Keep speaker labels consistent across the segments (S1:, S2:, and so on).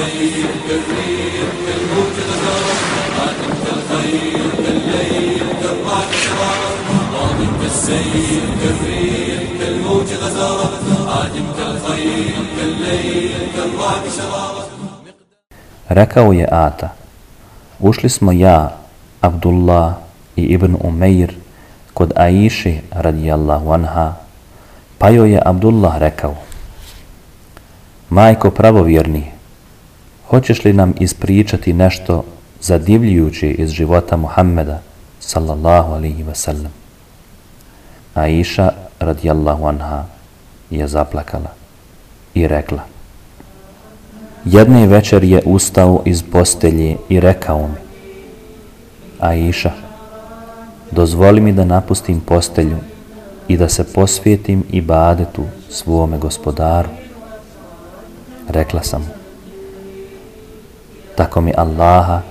S1: السيل كالريح كالموج غزارة عادم كالخيل كالليل كالرعد شرارة ضامن كالسيل كالريح كالموج غزارة عادم كالخيل كالليل كالرعد شرارة
S2: Rekao je Ata, ušli smo ja, Abdullah i Ibn Umeir kod Aiši radijallahu anha, pa joj je Abdullah rekao, Majko pravovjerni, hoćeš li nam ispričati nešto zadivljujuće iz života Muhammeda, sallallahu alihi wasallam? Aisha radijallahu anha je zaplakala i rekla, Jedne večer je ustao iz postelje i rekao mi, Aisha, dozvoli mi da napustim postelju i da se posvijetim i badetu svome gospodaru. Rekla sam, tako mi Allaha,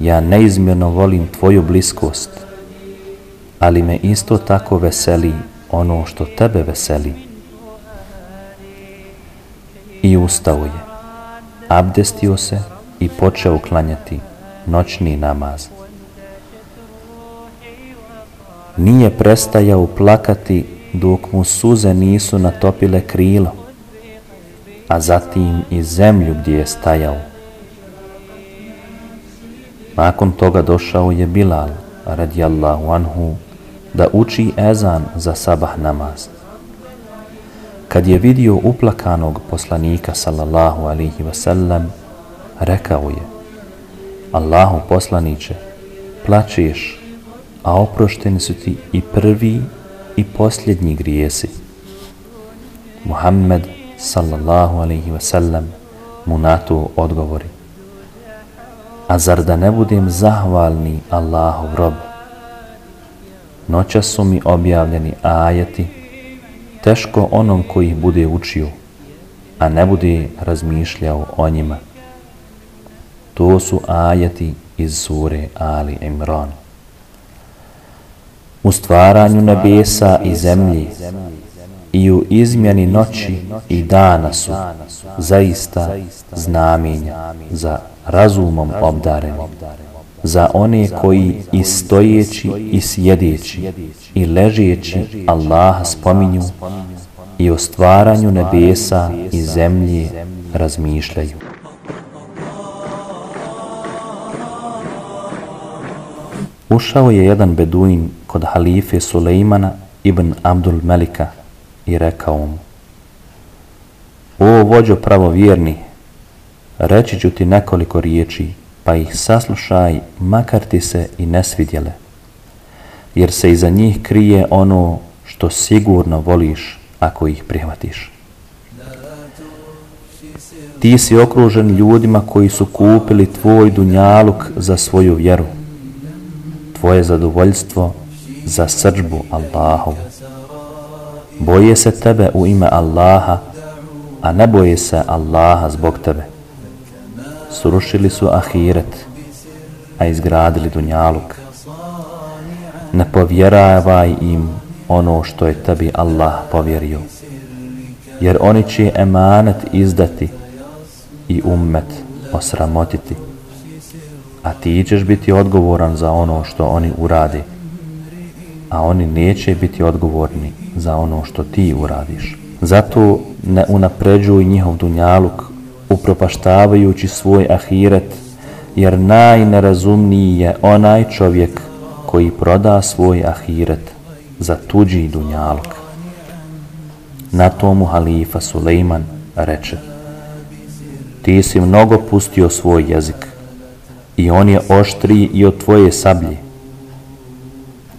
S2: ja neizmjerno volim tvoju bliskost, ali me isto tako veseli ono što tebe veseli. I ustao je, abdestio se i počeo klanjati noćni namaz. Nije prestajao plakati dok mu suze nisu natopile krilo, a zatim i zemlju gdje je stajao. Nakon toga došao je Bilal, radijallahu anhu, da uči ezan za sabah namaz. Kad je vidio uplakanog poslanika, sallallahu alihi wasallam, rekao je, Allahu poslaniće, plačeš, a oprošteni su ti i prvi i posljednji grijesi. Muhammed, sallallahu alihi wasallam, mu na to odgovori. A zar da ne budem zahvalni Allahov rob? Noća su mi objavljeni ajati, teško onom koji ih bude učio, a ne bude razmišljao o njima. To su ajati iz sure Ali Imran. U stvaranju nebesa i zemlji i u izmjeni noći i dana su. zaista znamenja za razumom obdareni, za one koji i stojeći i sjedeći i ležeći Allaha spominju i o stvaranju nebesa i zemlje razmišljaju. Ušao je jedan beduin kod halife Sulejmana ibn Abdul Melika i rekao mu O vođo pravovjerni, reći ću ti nekoliko riječi, pa ih saslušaj, makar ti se i ne svidjele, jer se iza njih krije ono što sigurno voliš ako ih prihvatiš. Ti si okružen ljudima koji su kupili tvoj dunjaluk za svoju vjeru, tvoje zadovoljstvo za srđbu Allahovu. Boje se tebe u ime Allaha, a ne boje se Allaha zbog tebe. Srušili su ahiret, a izgradili dunjaluk. Ne povjeravaj im ono što je tebi Allah povjerio, jer oni će emanet izdati i ummet osramotiti a ti ćeš biti odgovoran za ono što oni uradi a oni neće biti odgovorni za ono što ti uradiš. Zato ne unapređuj njihov dunjaluk, upropaštavajući svoj ahiret, jer najnerazumniji je onaj čovjek koji proda svoj ahiret za tuđi dunjaluk. Na tomu halifa Sulejman reče, ti si mnogo pustio svoj jezik, i on je oštriji i od tvoje sablje.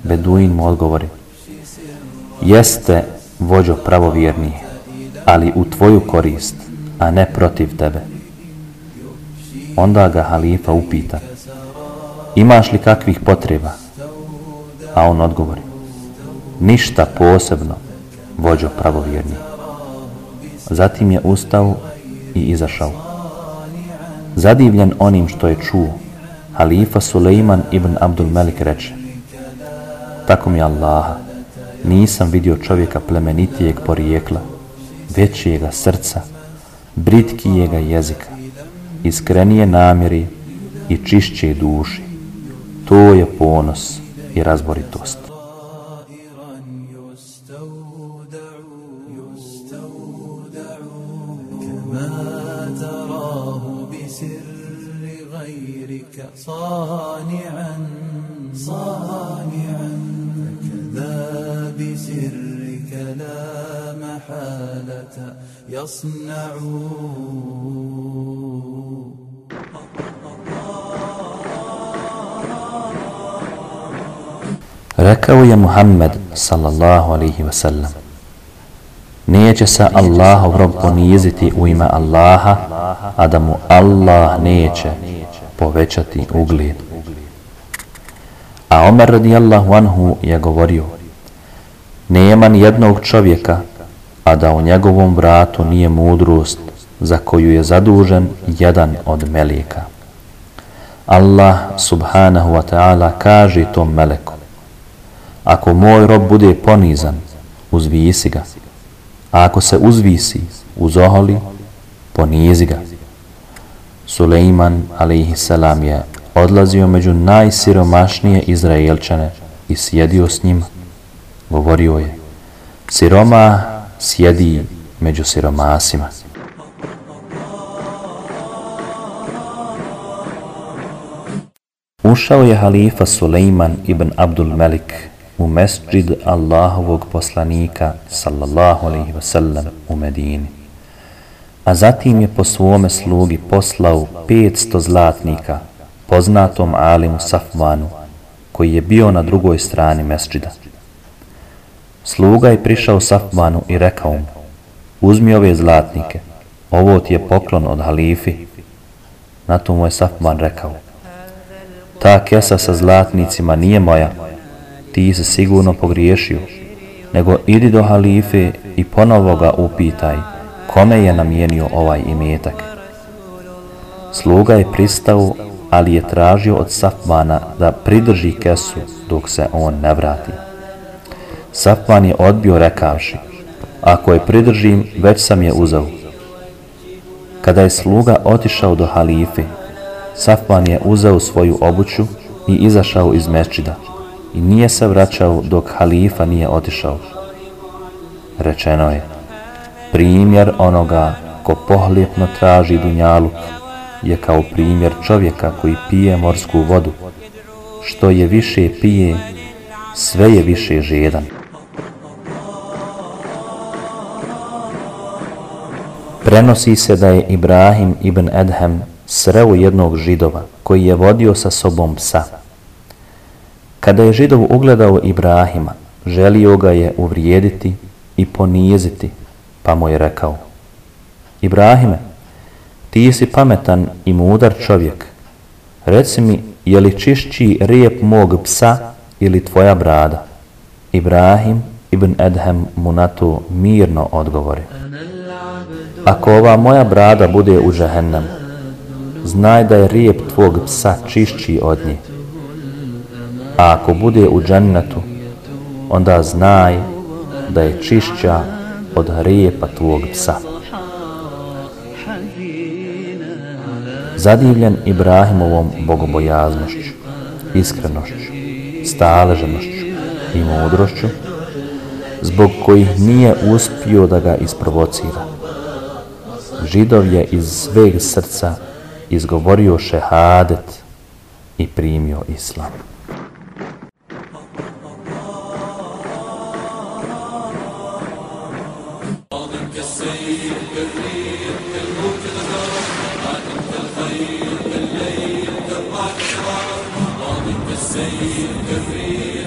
S2: Beduin mu odgovori, jeste vođo pravovjerni, ali u tvoju korist, a ne protiv tebe. Onda ga halifa upita, imaš li kakvih potreba? A on odgovori, ništa posebno, vođo pravovjerni. Zatim je ustao i izašao. Zadivljen onim što je čuo, halifa Suleiman ibn Abdul Melik reče Tako mi Allaha, nisam vidio čovjeka plemenitijeg porijekla, većijega srca, britkijega jezika, iskrenije namjeri i čišće duši. To je ponos i razboritost.
S1: صانعا صانعا فكذا بسرك لا محالة يصنع
S2: Rekao je Muhammed sallallahu alaihi wa sallam Neće se Allahov rob poniziti u ime Allaha, a da mu Allah neće povećati ugled. A Omer radijallahu anhu je govorio Nema ni jednog čovjeka, a da u njegovom vratu nije mudrost za koju je zadužen jedan od meleka. Allah subhanahu wa ta'ala kaže tom meleku Ako moj rob bude ponizan, uzvisi ga. A ako se uzvisi, uzoholi, ponizi ga. Suleiman, a.s. je odlazio među najsiromašnije Izraelčane i sjedio s njima. Govorio je, siroma sjedi među siromasima. Ušao je halifa Suleiman ibn Abdul Melik u mesđid Allahovog poslanika sallallahu alaihi wasallam u Medini. A zatim je po svome slugi poslao 500 zlatnika poznatom Alimu Safvanu koji je bio na drugoj strani mesđida. Sluga je prišao Safvanu i rekao mu uzmi ove zlatnike, ovo ti je poklon od halifi. Na to mu je Safvan rekao ta kesa sa zlatnicima nije moja, ti se sigurno pogriješio, nego idi do halife i ponovo ga upitaj kome je namijenio ovaj imetak. Sluga je pristao, ali je tražio od Safvana da pridrži kesu dok se on ne vrati. Safvan je odbio rekavši, ako je pridržim, već sam je uzao. Kada je sluga otišao do halife, Safvan je uzeo svoju obuću i izašao iz mečida i nije se vraćao dok halifa nije otišao. Rečeno je, primjer onoga ko pohlijepno traži dunjaluk je kao primjer čovjeka koji pije morsku vodu. Što je više pije, sve je više žedan. Prenosi se da je Ibrahim ibn Edhem sreo jednog židova koji je vodio sa sobom psa. Kada je židov ugledao Ibrahima, želio ga je uvrijediti i poniziti, pa mu je rekao Ibrahime, ti si pametan i mudar čovjek. Reci mi, je li čišći rijep mog psa ili tvoja brada? Ibrahim ibn Edhem mu na to mirno odgovori. Ako ova moja brada bude u džahennemu, znaj da je rijep tvog psa čišći od nje. A ako bude u džennetu, onda znaj da je čišća od repa tvog psa. Zadivljen Ibrahimovom bogobojaznošću, iskrenošću, staleženošću i mudrošću, zbog kojih nije uspio da ga isprovocira. Židov je iz sveg srca izgovorio šehadet i primio islam.
S1: كالسيل كالريح كالموج غدار قادم كالخيل كالليل كالرعد شرار ضامن كالسيل كالريح